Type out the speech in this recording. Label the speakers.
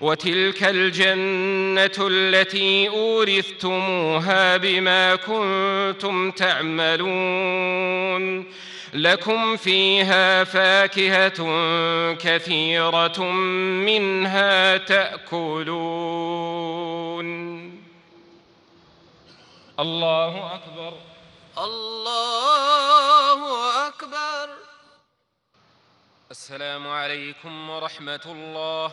Speaker 1: وتلك الجنة التي أورثتموها بما كنتم تعملون. لكم فيها فاكهة كثيرة منها تأكلون. الله أكبر.
Speaker 2: الله أكبر.
Speaker 1: السلام عليكم ورحمة الله.